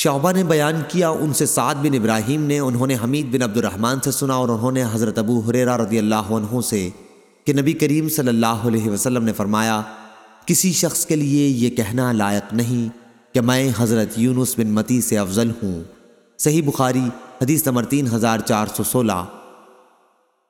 شعبہ نے بیان کیا، ان سے سعد بن ابراہیم نے، انہوں نے حمید بن عبد الرحمن سے سنا اور انہوں نے حضرت ابو حریرہ رضی اللہ عنہ سے کہ نبی کریم صلی اللہ علیہ وسلم نے فرمایا، کسی شخص کے لیے یہ کہنا لائق نہیں کہ میں حضرت یونس بن متی سے افضل ہوں۔ صحیح بخاری، حدیث نمبر تین ہزار چار سو سولہ۔